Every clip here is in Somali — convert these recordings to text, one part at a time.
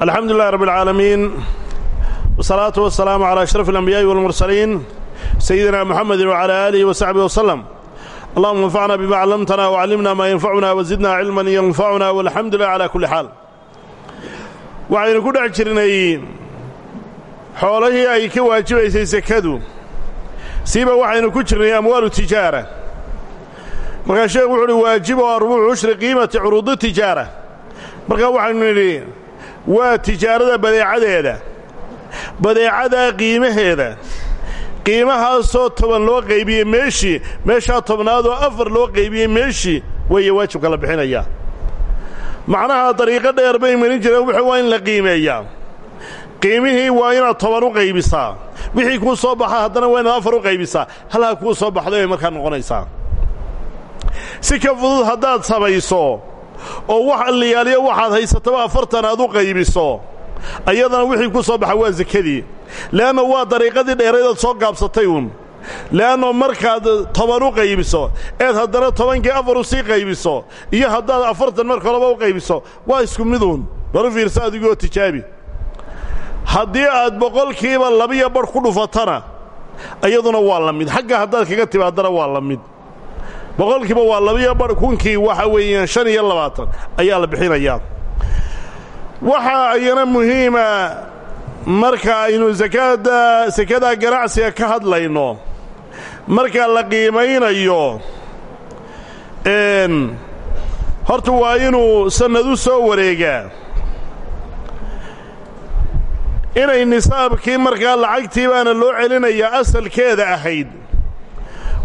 alxamdu lilahi rab اlcaalamiin wsalaatu wasalaamu calaa ashraf alambiyaai walmursaliin sayidina muxamedi wcala aalihi wasaxbihi waslem allahuma anfacna bima callamtana wcallimna maa yanfacuna wazidna cilman yanfacuna walxamdu lilah cala kulli xaal waxaynu ku dhex jirnay xoolihii ay ka waajibaysay sekadu. Siiba waxaynu ku jirnay amwaalu tijaara. Markaa sheekhu wuxu uhi waajibu arbuucu cushri qiimati curuudi tijaara. Markaa waxaynu nidhi waa tijaarada badeecadeeda badeecadaa qiimaheeda. Qiimahaasoo toban loo qaybiyey meeshii meeshaa tobnaadoo afar loo qaybiyey meeshii weeye waajibka la bixinayaa macnaha dariiqo dheer bay marin jireen wuxuu waa in la qiimeeyaa. Qiimihii waa inaad toban u qaybisaa. Wixii kuu soo baxa haddana waa inaad afar u qaybisaa. Halhaa kuu soo baxday bay markaa noqonaysaa. Si ka fudud haddaad samayso oo wax alliyaaliyo waxaad haysataba afartan aad u qaybiso. Ayadana wixii ku soo baxa waa sekadii le'anno waa dariiqadii dheeraydaad soo gaabsatay uun. Le'anno markaad toban u qaybiso eed haddana tobankii afar u sii qaybiso iyo haddaad afartan marka horeba u qaybiso waa isku miduun baru fiirsa adigoo tijaabi. Haddii aad boqolkiiba labiyo badh ku dhufatana iyaduna waa la mid. Xagga haddaad kaga timaadana waa la mid boqolkiiba waa labiyo badh kunkii waxa weeyaan shan iyo labaatan ayaa la bixinayaa. Waxaa ayana muhiima marka aynu sakada sekada ganacsiga ka hadlayno marka la qiimaynayo horta waa inuu sannad soo wareegaa inay nisaabkii markaa lacagtii loo celinayaa asalkeeda ahayd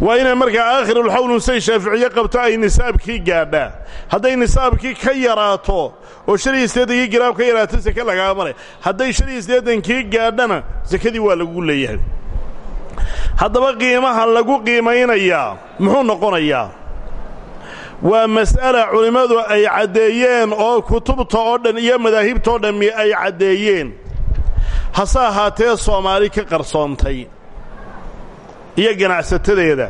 waa inay markaa aakhirulxawlun say shaaficiye qabto ay nisaabkii gaadhaa. Hadday nisaabkii ka yaraato oo shan iyo siddeedankii giraam ka yaraato seke lagaga maray. Hadday shan iyo siddeedankii gaadhana sekadii waa lagu leeyahay. Haddaba qiimaha lagu qiimaynayaa muxuu noqonayaa? Waa mas'ala culimmadu ay caddeeyeen oo kutubta oo dhan iyo madaahibtoo dhammi ay caddeeyeen. Hase ahaatee soomaali ka qarsoontay iyo ganacsatadeeda.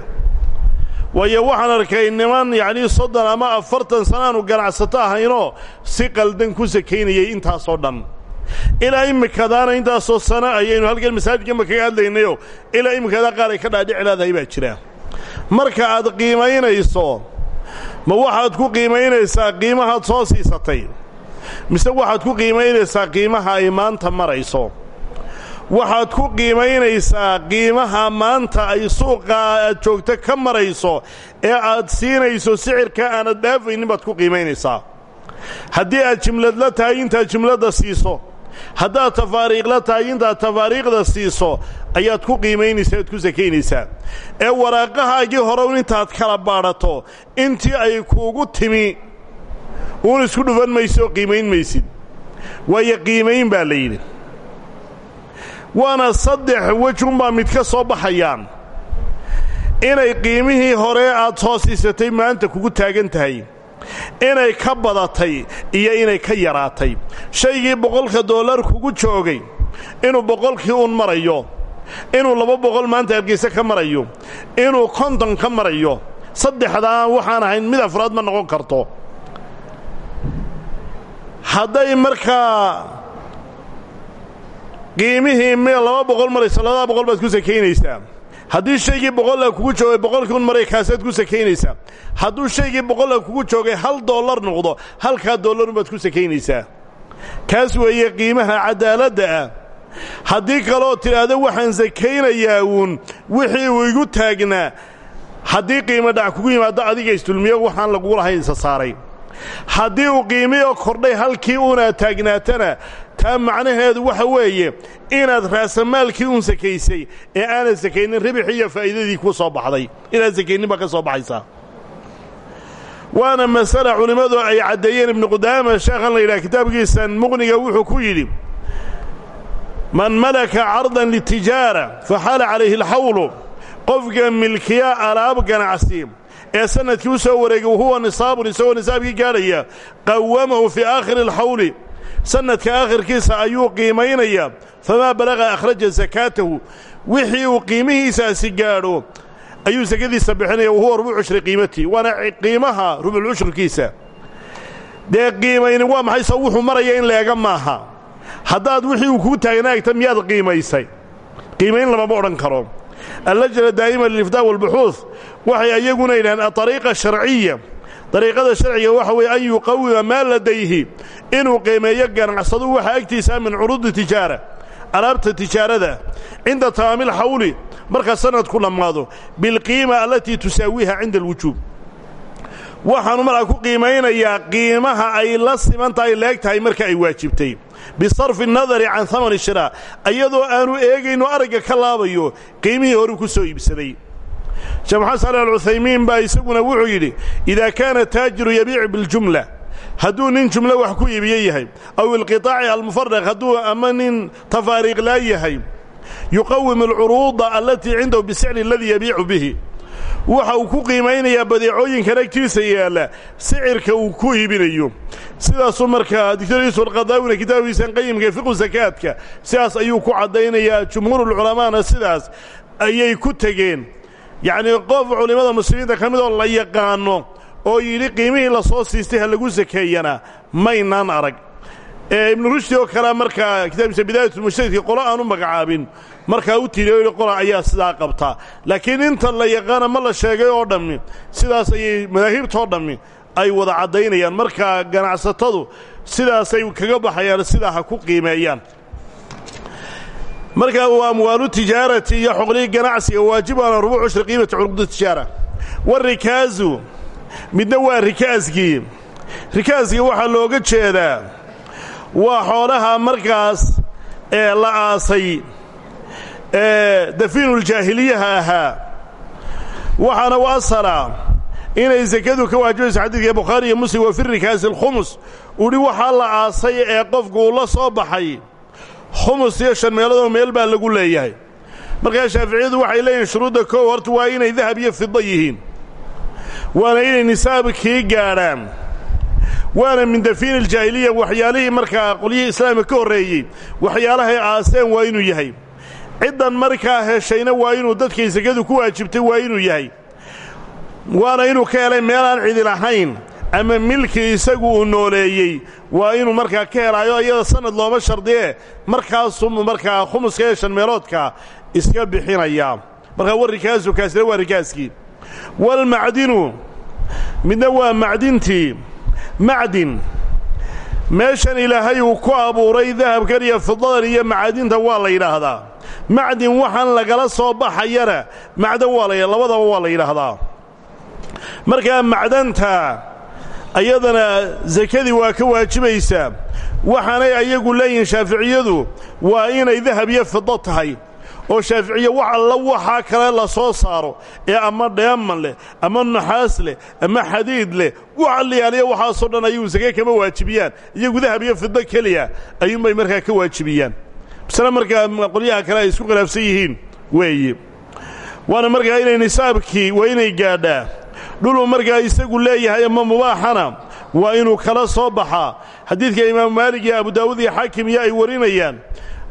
Waayo waxaan arkay niman yacnii soddon ama afartan sanaanu ganacsato ahaynoo si qaldan ku sakaynayay intaasoo dhan. Ilaa imikadaana intaasoo sano ayaynu halkan masaajidkanba kaga hadlaynayoo ilaa imikadaa qaar ay ka dhaadhici leedahay baa jira. Marka aad qiimaynayso ma waxaad ku qiimaynaysaa qiimahaad soo siisatay? Mise waxaad ku qiimaynaysaa qiimaha ay maanta marayso waxaad ku qiimaynaysaa qiimaha maanta ay suuqa aad joogto ka marayso ee aad siinayso sicirka aanad dhaafaynin baad ku qiimaynaysaa haddii aad jimladla tahay intaad jimladda siiso haddaad tafaariiqla tahay intaad tafaariiqda siiso ayaad ku qiimaynaysaa aad ku sakaynaysaa. Ee waraaqahaagii horeun intaad kala baadhato intii ay kuugu timi uun isku dhufan mayso oo qiimayn maysid. Waayo qiimayn baa la yidhi waana saddex wejunbaa mid ka soo baxayaan. Inay qiimihii hore aad soo siisatay maanta kugu taagan tahay. Inay ka badatay iyo inay ka yaraatay. Shaygii boqolka dollar kugu joogay. Inuu boqolkii uun marayo. Inuu laba boqol maanta hargayse ka marayo. Inuu konton ka marayo. Saddexdaa waxaan ahayn mid afraad ma noqon karto. Hadday markaa qiimihii m laba boqol marayso labada boqol baad ku sakaynaysaa haddii shaygii boqolla kugu joogay boqolkii un maray kaasaad ku sakaynaysaa hadduu shaygii boqolla kugu joogay hal dollar noqdo halkaa dollarun baad ku sakaynaysaa kaas weeye qiimaha cadaaladda ah. Haddii kaloo tidhaahdo waxaan sakaynayaa uun wixii uu igu taagnaa haddii qiimo dhac kugu yimaado adiga isdulmiyo waxaan lagugu lahayn isa saaray. Haddii uu qiimiyo kordhay halkii unaad taagnaatana taa macnaheedu waxa weeye inaad raasamaalkii uun sakaysay ee aanad sakaynin ribixii iyo faa'iidadii ku soo baxday. Inaad sakaynin baa ka soo baxaysaa. Waana masala culimmadu ay caddeeyeen ibnu qudaama sheekhan la yidhaha kitaabkiisan muqniga wuxuu ku yidhi man malaka cardan litijaara faxaala calayhi alxawlu qofka milkiya alaab ganacsi ee sannadkii soo wareegay wahuwa nisaabun isagoo nisaabkii qawamahu fii aakhiri alxawli sanadka aakhirkiisa ayuu qiimaynayaa famaa balaqa akhraja sakaatahu wixii uu qiimihiisaasi gaadho ayuu sakadiisa bixinaya wahuwa rubuc cushri qiimatii waana qiimaha rubuc cushurkiisa dee qiimayni waa maxay? Se wuxuu maraya in leega maaha. Haddaad wixii uu kuu taagnaagta miyaad qiimaysay? Qiimayn lamama odhan karo. Allajna daa'ima lilifdaa walbuxuud waxay ayaguna yidhahaan dariiqada sharciga waxa weeye an yuqawima maa ladayhi inuu qiimeeyo ganacsadu waxa agtiisaa min curuudi tijaara alaabta tijaarada cinda tamaamil xawli marka sanadku dhammaado bilqiima allatii tusaawiiha cinda alwujuub. Waxaanu markaa ku qiimaynayaa qiimaha ay la siman tahay leeg tahay marka ay waajibtay. Bisarfi nadari can hamani shiraa iyadoo aanu eegayno aragga ka laabayo qiimihii horuu ku soo iibsaday sheekh maxamed saali alcuthaymiin baa isaguna wuxuu yidhi idaa kaana taajiru yabiicu biljumla. Hadduu nin jumlo wax ku iibiye yahay aw ilqitaaci almufaraq hadduu ama nin tafaariiqlaa yahay yuqawim alcuruuda allatii cindahu bisicri aladii yabiicu bihi. Ku qiimaynayaa badeecooyinkan agtiisa yaalla sicirka uu ku iibinayo. Sidaasuu markaa doctor yuusuf alqadaawina kitaabkiisan qayimka fiqu sakaadka sidaas ayuu ku caddaynayaa jumhuurulculamaana sidaas ayay ku tegeen yacnii qof culimmada muslimiinta ka midoo la yaqaano oo yidhi qiimihii la soo siistay ha lagu sakeeyana maynaan arag. Ee ibnu rushdi oo kale markaa kitaabkiisa bidaayatulmujtahidka qolo aan magacaabin markaa u tiriyo qola ayaa sidaa qabtaa laakiin inta la yaqaana ma la sheegay oo dhammi sidaas ayay madaahibtoo dhammi ay wada caddaynayaan. Markaa ganacsatadu sidaasay kaga baxayaan sidaa ha ku qiimeeyaan markaa waa amwaalu tijaarati iyo xoqlihii ganacsiga waajibaana rubuuc cushri qiimati curuqdu tijaara. Warikaazu midna waa rikaaskii. Rikaaskii waxaa looga jeedaa waa xoolaha markaas ee la aasay ee dafiinuljaahiliyaha ahaa. Waxaana u asala inay sakadu ka waajibayso xadiidka bukhaari iyo muslim wa fi rikaasi alkhumus udhi waxaa la aasay ee qofku la soo baxay khumus iyo shan meeloodoo meel baa lagu leeyahay. Markaa shaaficiyadu waxay leeyihiin shuruudda koow horta waa inay dahab iyo fida yihiin. Waana inay nisaabkii gaadhaan waana min dafiin iljaahiliya waxyaalihii markaa qolyihii islaamka ka horreeyey waxyaalahay aaseen waa inuu yahay. Ciddan markaa heshayna waa inuu dadkay sakadu ku waajibtay waa inuu yahay. Waana inuu ka helay meelaan cidi lahayn ama milki isagu uu nooleeyey. Waa inuu markaa ka helaayo iyada sanad looma shardiye. Markaasuu markaa khumuska ee shan meeloodka iska bixinayaa markaa war rikaasu kaasina waa rikaaskii. Walmacdinu midna waa macdintii macdin meeshan ilaahay uu ku abuuray dahabkan iyo fidadan iyo macaadinta waa la yidhaahdaa. Macdin waxaan lagala soo baxayana macdan waa la labadaba waa la yidhaahdaa. Markaa ayadana sakadii waa ka waajibaysaa. Waxaanay ayagu leeyihiin shaaficiyadu waa inay dahab iyo fido tahay. Oo shaaficiye wax alla waxaa kale la soo saaro ee ama dheeman leh ama naxaas leh ama xadiid leh. Wax liyaaliya waxaasoo dhan ayagu sake kama waajibiyaan. Iyagu dahab iyo fido keliya ayuunbay markaa ka waajibiyaan. Masle markaa qolyaha kale ay isku khilaafsan yihiin weeye waana markaa inay nisaabkii waa inay gaadhaa dhuluu markaa isagu leeyahay ama mubaaxana waa inuu kala soo baxaa xadiidka imaamu maalig iyo abu daawud iyo xaakim iyo ay warinayaan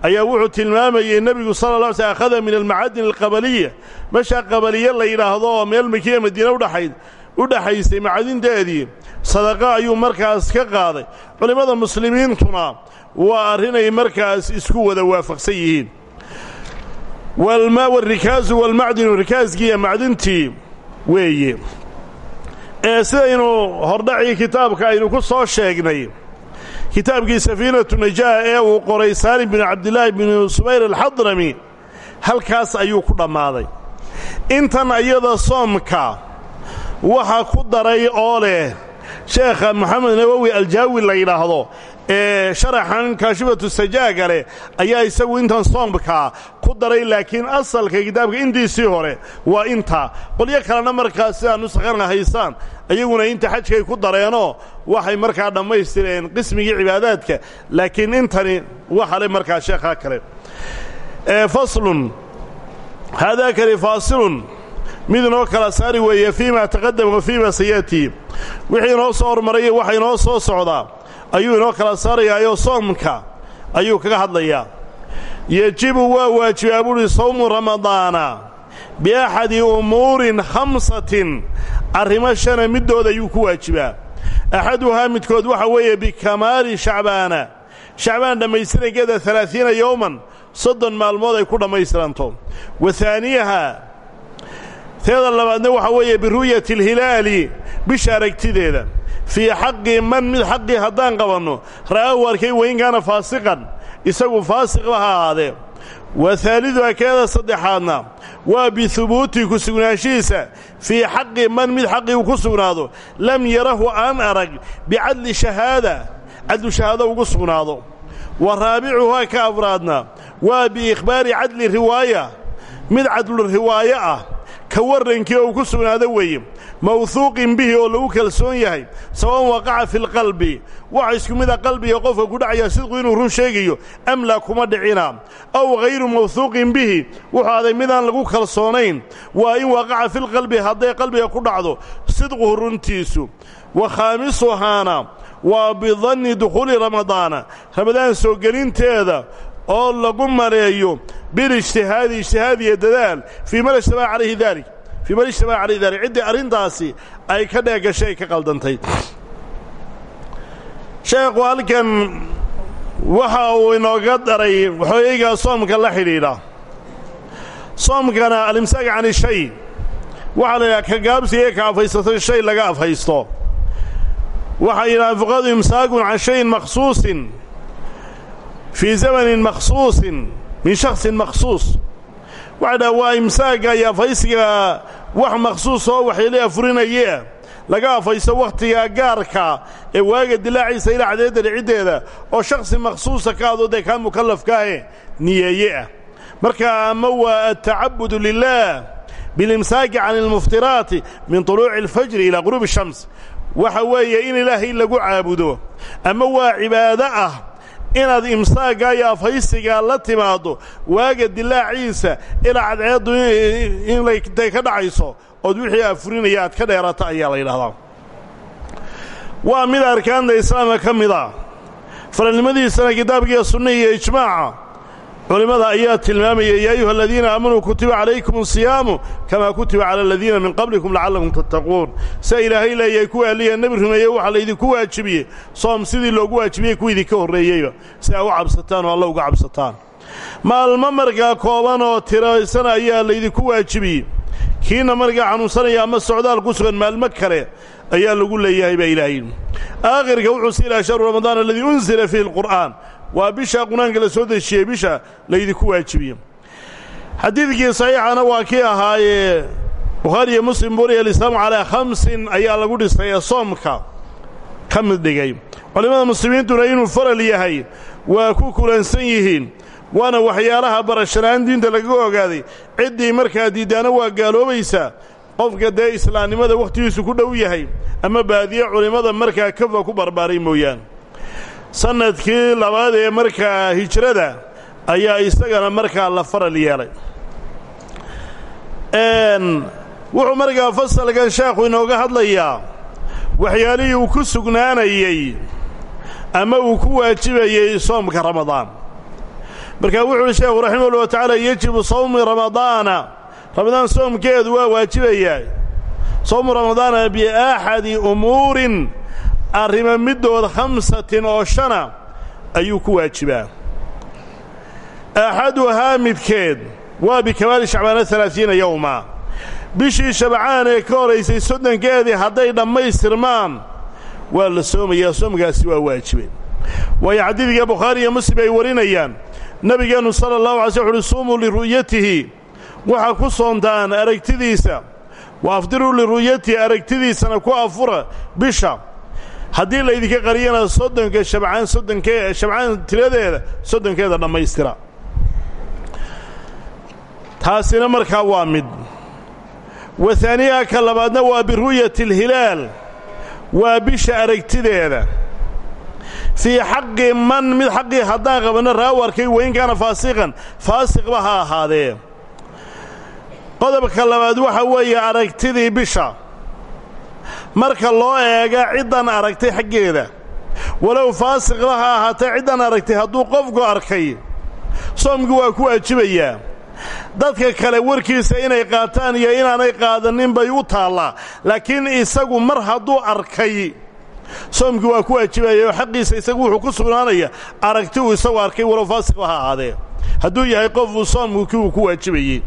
ayaa wuxuu tilmaamayey nebigu sala la sl akhada min almacadin alqabaliya. Meeshaa qabaliye la yidhaahdo oo meel makiya madiine udhaxayd u dhaxaysay macadinteedii sadaqa ayuu markaas ka qaaday. Culimmada muslimiintuna waa arrinay markaas isku wada waafaqsan yihiin. Warikaasu walmacdinu rikaaskii iyo macdintii weeye. ee sidaynu hordhacii kitaabka aynu ku soo sheegnay kitaabkii safiinatu najaa ee uu qoray saalim binu cabdilaahi binu subayr alxadrami halkaas ayuu ku dhammaaday. Intan ayada soomka waxa ku daray oo leh sheekha moxamed nawowi aljaawi la yidhaahdo ee sharaxan kaashifatu sajaaga ayaa isagu intan soomkaa ku daray laakiin asalka kitaabka intiisii hore waa intaa qolyo kalena markaa sidaa nusakana haystaan ayaguna inta xajkay ku dareenoo waxay markaa dhammaystireen qismigii cibaadaadka laakiin intani waxa le markaa sheekhaa kale. Faslun. Haadaakani faasilun. Mid inoo kala saari weeye fii ma taqadama wa wixii inoo soo hormaraya waxa inoo soo socdaa ayuu inoo kala saarayaayoo soomka ayuu kaga hadlayaa. Yejibu waa waajibaa buuhi sawmu ramadaana biaxadi umuurin khamsatin arrimo shana middood ayuu ku waajibaa. Axaduhaa midkood waxa weeye bikamaali shacbaana. Shacbaan dhammaystirankeeda alaaiina yowman soddon maalmood ay ku dhammaystiranto. Wa haaniyaha teeda labaadna waxaa weeye biru'yati alhilaali bisha aragtideeda fii xaqi man mid xaqii haddaan qabanno ra'aahu arkay wain faasiqan isagu faasiqba ha ahaadee wa haaliduha keeda saddexaadna waa bihubuuti ku sugnaanshihiisa fii xaqi man mid xaqii uu ku sugnaado lam yarahu aan arag bicadli shahaada cadlu shahaado ugu sugnaado wa raabicuhaa ka afraadna waa biikhbaari cadli riwaaya mid cadlu riwaayo ah ka warrankii uu ku sugnaado weeye mawhuuqin bihi oo lagu kalsoon yahay sawaun waqaca fi lqalbi waxa isku mid a qalbiga qofka ku dhacaya sidqu inuu run sheegayo amlaa kuma dhicina. Aw hayru mawhuuqin bihi wuxuu aday midaan lagu kalsoonayn. Waa in waqaca filqalbi hadday qalbiga ku dhacdo sidquhu runtiisu. Wa khaamisuhaana waa bidanni dukhuuli ramadaana. Ramadaan soo gelinteeda oo lagu maleeyo bilijtihaadi ijtihaad iyo dadaal fii man ijtamaca calayhi daalik fii man ijtamaca calayhi dalik ciddii arrintaasi ay ka dheegashay ay ka qaldantay. Sheekhu halkan waxa uu inooga daray waxooyaygaa soomka la xidhiidha. Soomkana alimsaaka cani shay. Waxaa la ka gaabsiga ee ka afhaysato shay laga afhaysto waxay yidhahaan fuqadu imsaakun can shayin makhsuusin fii zamanin makhsuusin min shaksin makhsuus. Waxay dhaha waa imsaagga iyo afaysiga wax makhsuus oo waxyla afurinayea laga afayso wakhtiga gaarka ee waaga dilaaciisa ilaa cadeeddana ciddeeda oo shakhsi makhsuusa ka adoo dee kaa mukallafkaahe niyeeye ah. Marka ama waa altacabudu lilah bilimsaaki can almuftiraati min tuluuci alfajri ilaa quruubi shams. Waxa weeye in ilaahay lagu caabudo ama waa cibaado ah inaad imsaaggaa iyo afhaysigaa la timaaddo waaga dilaaciisa ilaa cadceeddu intay ka dhacayso ood wixii afurinaya aad ka dheerata ayaa la yidhahdaa. Waa mid arkaanta islaamka ka mid a faralnimadiisana kitaabkiiyo sunnihi iyo ijmaaca culimmada ayaa tilmaamaya yaa ayuha aladiina aamanuu kutiba calaykum asiyaamu kamaa kutiba cala aladiina min qablikum lacallakum tattaquun. Sia ilaahay leeyahay kuwa alliya nebi rumeeye waxaa laydinku waajibiyey. Soom sidii loogu waajibiyey kuwa idinka horreeyeyba. Si aa u cabsataan oo alla uga cabsataan. Maalmo markaa kooban oo tiraysan ayaa laydinku waajibiyey. Kiina markaa xanuunsanaya ama socdaal ku sugan maalmo kale ayaa lagu leeyahay baa ilaahay aakhirka wuxuu si ilaha shahru ramadaan aladii unsila fiihi alqur'aan waa bisha qur'aanka la soo dejiyey bisha laydinku waajibiye xadiidkii saxiixana waa kii ahaayee bukhaari iyo muslim buriya alislaamu calaa khamsin ayaa lagu dhisay ee soomka. Ka mid dhigay. Culimmada muslimiintuna inuu faral yahay waa ku kulansan yihiin waana waxyaalaha barashanaan diinta lagaga ogaaday. Ciddii markaa diiddaana waa gaaloobaysaa qofka dee islaamnimada wakhtigiisu ku dhow yahay ama baadiye culimmada markaa kafa ku barbaaray mooyaane sannadkii labaad ee markaa hijrada ayaa isagana markaa la faral yeelay. Wuxuu markaa fasalkan sheekhu inooga hadlayaa waxyaalihii uu ku sugnaanayey ama uu ku waajibayey soomka ramadaan. Markaa wuxu uhi sheekhu raximahullah tacaala yejibu sawmi ramadaana ramadaan soomkeedu waa waajibayaa sawmu ramadaana biaxadi umuurin arrimo middood khamsatin oo shana ayuu ku waajibaa. Axaduhaa midkeed waa bikamaali shacbaana alaaiina yowma. Bishii shabcaan ee ka horaysay soddonkeedii hadday dhammaystirmaan waa la soomayaa soomkaasi waa waajibeen waayo xadiidka bukhaari iyo muslim ay warinayaan nebigeennu sala allahu alay sl wuxuuhi suumuu liru'yatihi waxaa ku soontaan aragtidiisa. Wa afdiruu liru'yatihi aragtidiisana ku afura bisha haddii laydinka qariyana soddonka shabcaan soddonkee shabcaan tiradeeda soddonkeeda dhammaystira. Taasina markaa waa mid. Wa haaniyaha ka labaadna waa biru'yati alhilaal waa bisha aragtideeda. Fii xaqi man mid xaqii haddaan qabanno raaw arkay wain kaana faasiqan faasiqba ha ahaadee. Qodobka labaad waxa weeye aragtidii bisha marka loo eega ciddan aragtay xaggeeda. Walow faasiqba ha ahaatee ciddan aragtay hadduu qofku arkay soomkii waa ku waajibayaa dadka kale warkiisa inay qaataan iyo inaanay qaadanin bay u taallaa laakiin isagu mar hadduu arkay soomkii waa ku waajibaya oo xaqiisa isagu wuxuu ku sugnaanaya aragti uu isagu arkay walow faasiqba ha ahaadee. Hadduu yahay qof uu soomku kii uu ku waajibayey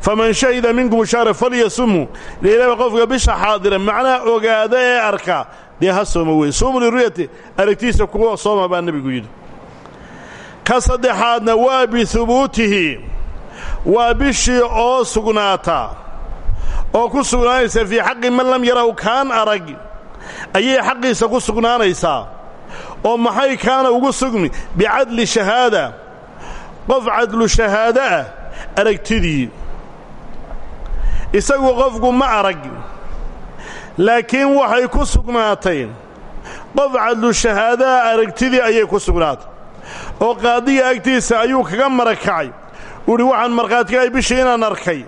faman shahida minkum shahra falyasumhu leilaba qofka bisha xaadira macnaha ogaada ee arka dee ha sooma wey suumu liruyati aragtiisa kuwa sooma baa nebigu yidhi ka saddexaadna waa bihubuutihi waa bishii oo sugnaata oo ku sugnaanaysa fii xaqi man lam yaraw kaan arag ayay xaqiisa ku sugnaanaysaa oo maxay kaana ugu sugmi bicadli shahaada qof cadlu shahaado ah aragtidii. Isagu qofku ma arag laakiin waxay ku sugnaatay. Qof cadlu shahaadaha aragtidii ayay ku sugnaatay. Oo qaadiga agtiisa ayuu kaga marakacay. Uhi waxaan markhaatigahay bishii inaan arkay.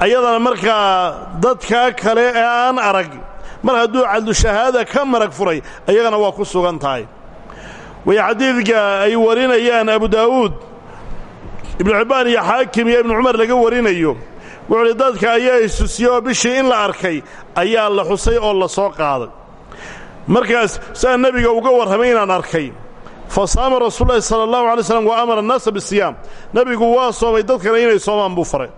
Ayadana markaa dadkaa kale ee aan arag mar hadduu cadlu shahaada ka marag furay ayagana waa ku sugan tahay. Way xadiidka ay warinayaan abu daawuud ibnu xibbaan iyo xaakim iyo ibnu cumar laga warinayo wuxuu dadka ayaa isusiyey oo bishii in la arkay ayaa la xusay oo la soo qaaday. Markaas saa nebiga uga warramay inaan arkay. Fa saama rasuululahi sala allahu alay slam wa amara annaasa bisiyaam nebigu waa soomay dadkana inay soomaan buu faray.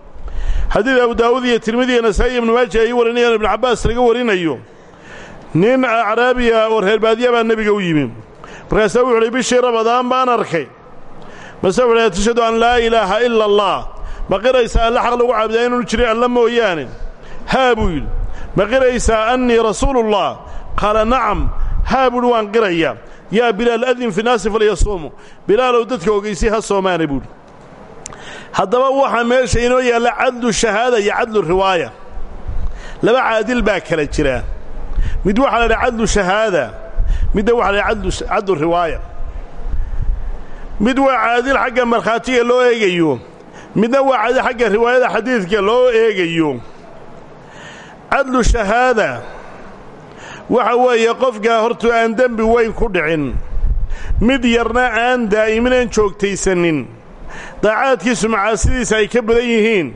Xadiid abu daawuud iyo tirmidi iyo nasaa'i ibnu maaja ay warinayaan ibnu cabbaas laga warinayo. Nin acraabiya oo reerbaadiya baa nebiga u yimi markaasaa wuxu bishii rabadaan baan arkay mase tashhadu an laa ilaaha ila allah ma qiraysaa alle xaq lagu caabudaa inuunu jirin alla mooyaane? Haa buu yidhi. Ma qiraysaa annii rasuulullah? Qaala nacam haa buuhi waan qiraya. Yaa bilaal adin fi naasi falyasuumu. Bilaalow dadka ogaysay ha soomaana buuhi haddaba waxaa meesha inoo yaalla cadlu shahaada iyo cadlu riwaaya. Laba caadil baa kala jira. Mid waxaa la idhaha cadlu shahaada waxa la idhaha cadlu riwaaya mid waa caadil xagga markhaatiga loo eegayo midna waa caadil xagga riwaayada xadiidka loo eegayo. Cadlu shahaada waxa weeye qofkaa hortuu aan dembi weyn ku dhicin mid yarna aan daa'iminaan joogtaysanin. Daacaadkiisu macaasidiisa ay ka badan yihiin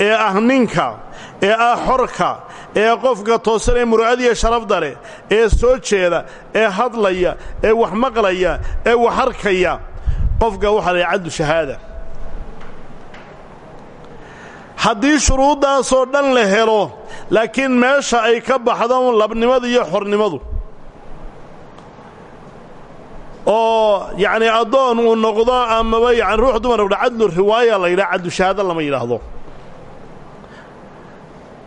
ee ah ninka ee ah xorka ee qofka toosan ee muru'adiya sharafda leh ee soo jeeda ee hadlaya ee wax maqlaya ee wax arkaya qofka waxaa lahay caddu shahaada. Haddii shuruuddaasoo dhan la helo laakiin meesha ay ka baxdo labnimadu iyo xornimadu oo yacnii addoon uu noqdo amaba yani ruux dumar noqdo cadlu riwaaya la yidhaha cadlu shahaado lama yidhaahdo.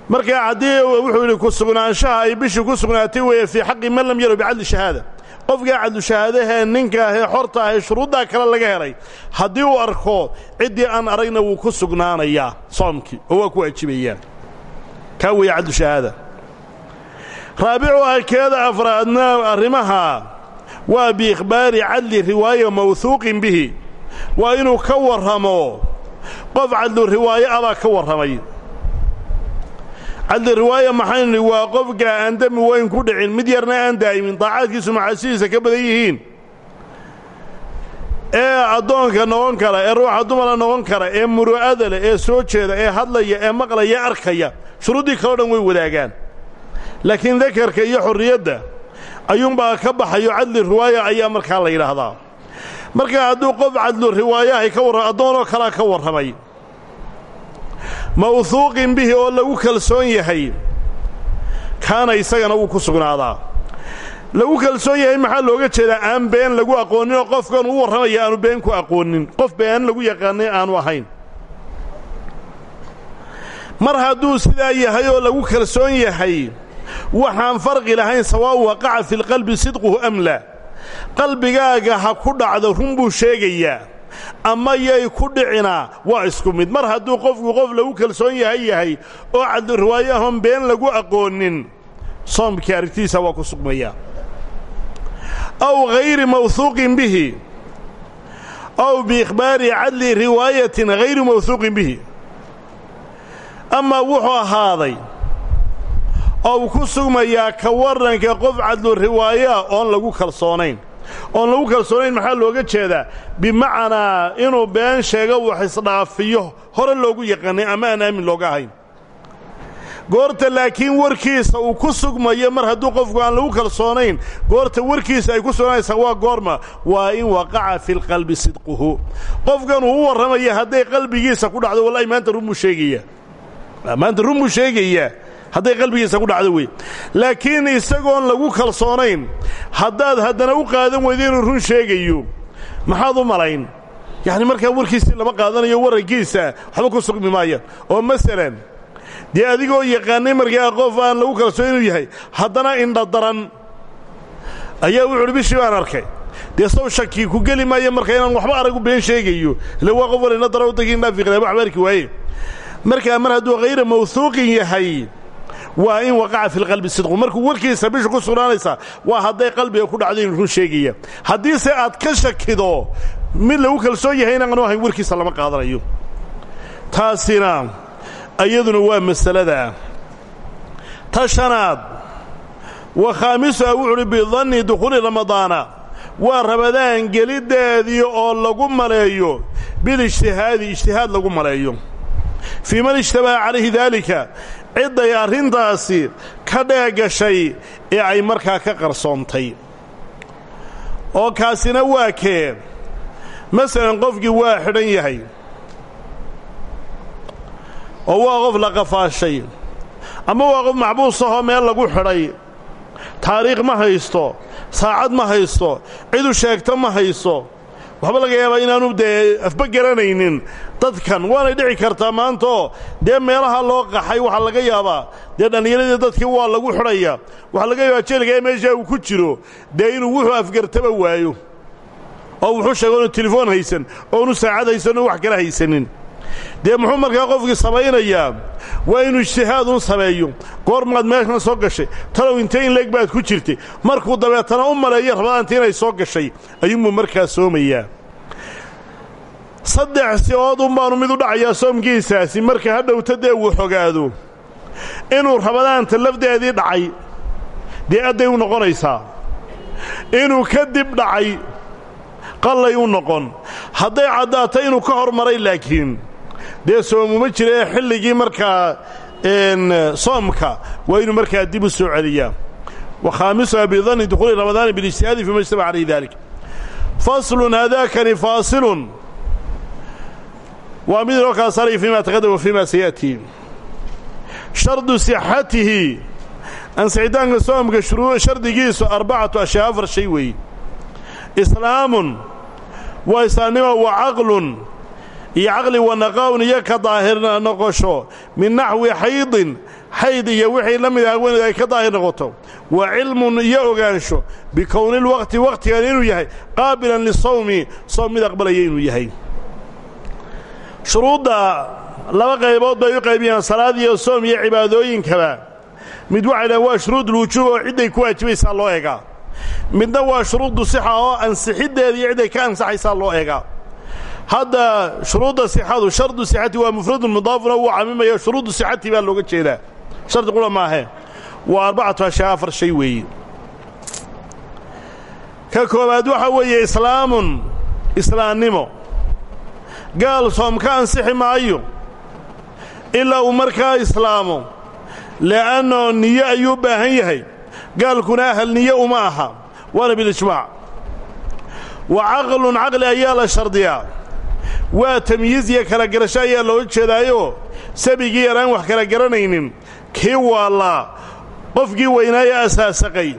Markaa haddii wuxuu yidhi ku sugnaanshaha ay bishii ku sugnaatay weeye fii xaqi man lam yarow bicadli shahaada qofkaa cadlu shahaadahee ninka ahee xorta ahee shuruuddaa kale laga helay. Haddii uu arko ciddii aan aragna wuu ku sugnaanayaa soomkii oo waa ku waajibayaan kaa weeye cadlu shahaada raabicuha keeda afraadna arrimaha waa biikhbaari cadli riwaaya mawhuuqin bihi. Waa inuu ka warramo. Qof cadlu riwaayo abaa ka warramay cadli riwaaya maxaynu nihi waa qofka aan dembi weyn ku dhicin mid yarna aan daa'imin daacaadkiisu macaasidiisa ka badan yihiin. Ee addoonka noqon kara ee ruuxa dumara noqon kara ee muru'ada leh ee soo jeeda ee hadlaya ee maqlaya arkaya shuruuddii kaleo dhan way wadaagaan. Laakiin dakarka iyo xorriyadda ayuunbaa ka baxayo cadli riwaaya ayaa markaa la yidhaahdaa. Markaa hadduu qof cadlu riwaayahay ka warram addoonoo kalea ka warramay mawhuuqin bihi oo lagu kalsoon yahay. Kaana isagana wuu ku sugnaadaa. Lagu kalsoon yahay maxaa looga jeedaa aan been lagu aqoonin oo qofkan uu warramaya aanu been ku aqoonin. Qof been lagu yaqaanay aanu ahayn. Mar hadduu sidaa yahay oo lagu kalsoon yahay waxaan farqi lahayn sawaa waqaca fi lqalbi sidquhu am laa qalbigaaga ha ku dhacdo run buu sheegayaa ama yay ku dhicinaa waa isku mid. Mar hadduu qofku qof lagu kalsoon yahay yahay oo riwaayahon been lagu aqoonin soomkii aragtiisa waa ku sugmayaa aw hayri mawhuuqin bihi. Aw biikhbaari cadli riwaayatin hayri mawhuuqin bihi. Amaa wuxuu ahaaday oo ku sugmayaa ka warranka qof cadlu riwaaya oon lagu kalsoonayn oon lagu kalsoonayn maxaa looga jeedaa? Bimacnaa inuu been sheego wax isdhaafiyo. Hore loogu yaqaanay ama aan aamin looga ahayn. Goorta laakiin warkiisa uu ku sugmayo mar hadduu qofku aan lagu kalsoonayn goorta warkiisa ay ku sugnaanaysaa waa goorma. Waa in waqaca fi lqalbi sidquhu. Qofkan uu u warramaya hadday qalbigiisa ku dhacdo wallahi maanta run buu sheegaya maanta run buu sheegayaa hadday qalbigiisa ku dhacdo wey laakiin isagoon lagu kalsoonayn haddaad haddana u qaadan inuu run sheegayo maxaad u malayn? Yacni markaa warkiisii lama qaadanayo warrankiisa waxba ku sugmi maayaan oo masalan dee yaqaanay markaa qof aan lagu kalsoon yahay haddana indha daran ayaa wuxuuhi bishii baan arkay. Dee sow ku geli maayo marka inaan waxba aragu been sheegayo. Ille waa qof wal indha daran waddankii naafiqna waxba arki waaye. Markaa mar hadduu hayra mawhuuqin yahay waa in waqaca fi lqalbi sidqu. Markuu warkiisa bisha ku sugnaanaysaa waa hadday qalbiga ku dhacdo inuu run sheegaya. Haddiise aad ka shakido mid lagu kalsoon yahay inaanu ahayn warkiisa lama qaadanayo. Taasina iyaduna waa masalada. Ta shanaad wa khaamisuha wuxu uhi bidanni dukhuuli ramadaana waa rabadaan geliddeedii oo lagu maleeyo bilijtihaadi ijtihaad lagu maleeyo. Fii man ijtabaha calayhi daalika cidday arrintaasi ka dheegashay ee ay markaa ka qarsoontay. oo kaasina waa kee masalan qofkii waa xidhan yahay oo waa qof la qafaashay ama waa qof maxbuus ahoo meel lagu xidhay taariikh ma haysto saacad ma haysto cidu sheegto ma haysto waxba laga yaabaa inaanu dee afba garanaynin. Dadkan waanay dhici kartaa maantaoo dee meelaha loo qaxay waxaa laga yaabaa. Dee dhallinyaradii dadkii waa lagu xidhaya waxaa laga yaabaa jeelka ee meeshaa uu ku jiro. Dee inuu wuxuu afgartaba waayo. Oo wuxuu sheega inu telefoon haysan oo inu saacad haysan oo wax kala haysanin. Dee muxuu markaa qofkii samaynayaa? Waa inuu ijtihaadun sameeyo. Goormaad meeshan soo gashay. Talow intee in leeg baad ku jirtay? Markuu dabeetana u maleeyo rabadaantii inay soo gashay. Ayuunbuu markaa soomayaa saddex si-ood un mid u dhacayaa soomkiisaasi marka hadhowta dee uu xogaado inuu rabadaanta lafdeedii dhacay dee adday u noqonaysaa. Inuu kadib dhacay qallay u noqon. Hadday caddaato inuu ka hormaray laakiin. Dee soomuma jira ee xilligii markaa soomka waa inuu markaa dib u soo celiyaa. Wa khaamisuha bidanni dukhuuli ramadaani bilijtihaadi fima ijtaba calayhi dalik faslun haadaakani faasilun waa mid inoo kala saaraya fima taqadam wa fima saya'tii shardu sixatihi ansixitaanka soomka shardigiisu arbacatu ashyaa afar shay weeye islaamun waa islaamnimo wa caqlun iyo caqli wa naqaa'un iyo ka daahir noqosho. Min naxwi xaydin xayd iyo wixii la mid ah weyned ay ka daahir noqoto. Wa cilmun iyo ogaansho. Bikownilwaqti wakhtigan inuu yahay. Qaabilan lisawmi soom mid aqbalaya inuu yahay shuruudda laba qaybood bay u qaybiyaan salaad iyo soom iyo cibaadooyinkaba. Mid waxay dhahen waa shuruudulwujuub oo cidday ku waajibaysaa loo egaa midna waa shuruuddu sixa oo ansixiddeeda iyo cidday ka ansaxaysaa loo egaa hadda shuruudda sixadu shardu sixati waa mufradun mudaafuna wuu camimaya shuruuddu sixati baa looga jeedaa. Shardi qura maahe. Waa arbacatu ashyaa afar shay weeye ka koowaad waxaa weeye islaamun islaamnimo gaal soom ka ansixi maayo ilaa uu markaa islaamo le'annoo niyo ayuu baahan yahay. Gaalkuna ahal niyo uma aha waana bilijmaac wa caqlun caqli ayaa la shardiyaa waa tamyiiz iyo kala garasho ayaa looga jeedaayoo sabigii yaraan wax kala garanaynin. Kii waallaa qofkii weynaaye asaasaqay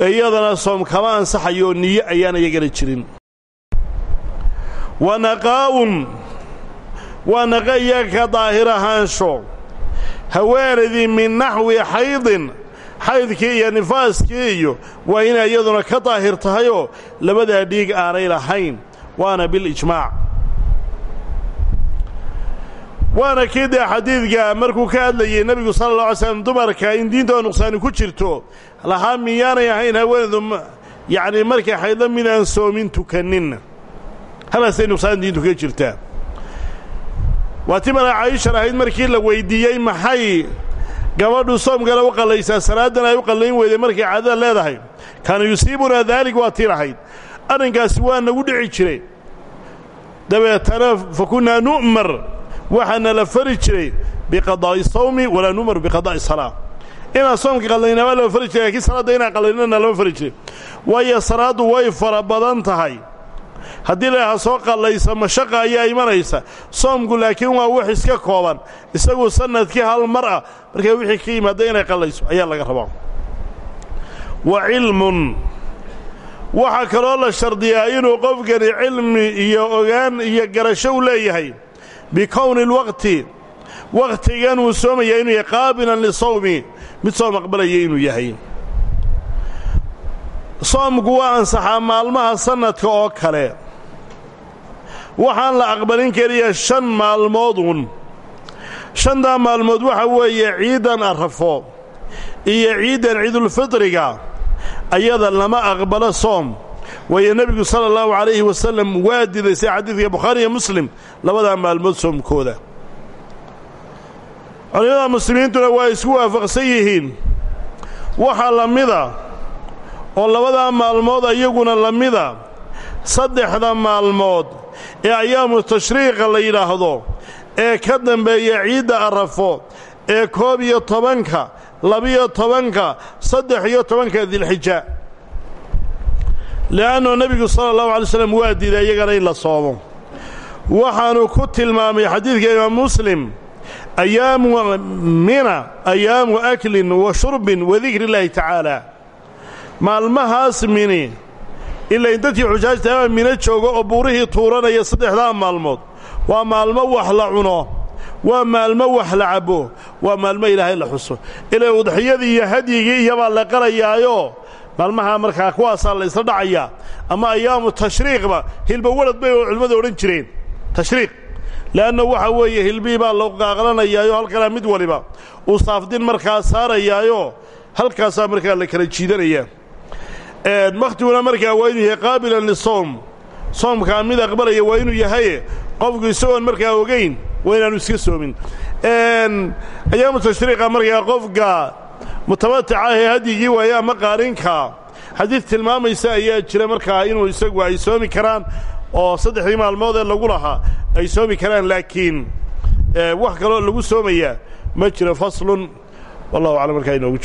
iyadana soom kama ansaxayo niyo ayaan iyagana jirin wa naqaa'un. Waa naqa iyo ka daahir ahaansho. Haweenaydii min naxwi xaydin xaydkii iyo nifaaskii iyo waa inay iyaduna ka daahir tahayoo labadaa dhiig aanay lahayn. Waana bilijmaac waana kii dee xadiidka markuu ka hadlayey nebigu sala alla alay slam dumarka in diintooda nuqsaani ku jirto. Lahaa miyaanay ahayn haweenaydu yacnii markay xaydla midaan soomin tukaninna halkaasay nuqsaan diintu ka jirtaa waa ti mara caayishar ahayd markii la weyddiiyey maxay gabadhu soomkana u qallaysaa salaadan ay u qallayn weyday markay caadada leedahay. Kaana yusiibunaa daalik waa tii lahayd. Arrinkaasi waa nagu dhici jiray. Dabeetana fa kunnaa nu'mar waxaana la fari jiray biqadaa'i sawmi walaa nu'maru biqadaa'i salaa. Inaan soomka qallaynaabaa lama fari jiray lakiin salaadda inaan qallaynana lama fari jiray. Waayo salaaddu way fara badan tahay haddii laydhaha soo qallaysa mashaqa ayaa imanaysa soomku laakiin waa wax iska kooban. Isagu sannadkii hal mar ah markaa wixii ka yimaadda inay qallayso ayaa laga rabaa. Wa cilmun. Waxaa kaloo la shardiyaa inuu qofkani cilmi iyo ogaan iyo garasho u leeyahay. Bikowni lwaqti. Wakhtigan uu soomaya inuu yahay qaabilan lisawmi mid soom aqbalaya inuu yahay soomku waa ansaxaa maalmaha sannadka oo kale. Waxaan la aqbalin keliya shan maalmoodun shantaa maalmood waxa weeye ciidan arrafo iyo ciidan ciidulfitriga ayada lama aqbalo soom. Waayo nebigu sala allahu calayhi wasallam waa diday sida xadiidka bukhaari iyo muslim labadaa maalmood soomkooda. Culimmada muslimiintuna waa isku waafaqsan yihiin. Waxaa la mida oo labadaa maalmood iyaguna la mida saddexda maalmood ee ayaamu tashriiqa la yidhaahdo ee ka dambeeya ciidda arrafo ee koob iyo tobanka labiyo tobanka saddex iyo tobanka dilxija. Le'annuu nebigu sala allahu alay slam waa diiday iyagana in la soomo. Waxaanu ku tilmaamay xadiidka imaam muslim ayaamu mina ayaamu aklin wa shurbin wa dikri illaahi tacaala maalmahaas mini. Ilain dadkii xujaajtaama mino jooga oo buurihii tuuranaya saddexdaa maalmood. Waa maalmo wax la cuno waa maalmo wax la cabbo waa maalmo ilaahay la xuso. Ilaa udxiyadii iyo hadyigii iyobaa la qalayaayo maalmahaa markaa kuwaasaa la isla dhacayaa. Ama ayaamu tashriiqba hilba walad bay culimmadu odhan jireen. Tashriiq. Le'anna waxa weeye hilbihii baa loo qaaqlanayaayo halkanaa mid waliba. Uu saafdin markaa saarayaayo halkaasaa markaa la kala jiidanayaa wakhtiguna markaa waa inuu yahay qaabilan lisowm soomkaa mid aqbalaya waa inuu yahay qofku isagoon markaa ogayn waa inaanu iska soomin. Ayaamu tashriiqa markaa qofka mutabatica ah ee hadyigii waaye ama qaarinka xadiid tilmaamaysa ayaa jira markaa inuu isagu ay soomi karaan oo saddexdii maalmood ee lagu lahaa ay soomi karaan laakiin wax kaloo lagu soomayaa ma jiro faslun. Wallahu aclam markaa inoogu